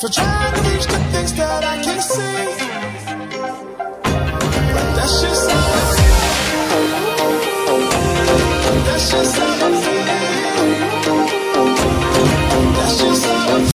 So trying to reach the things that I can see. But that's just how I feel. That's just how I feel. That's just how I feel.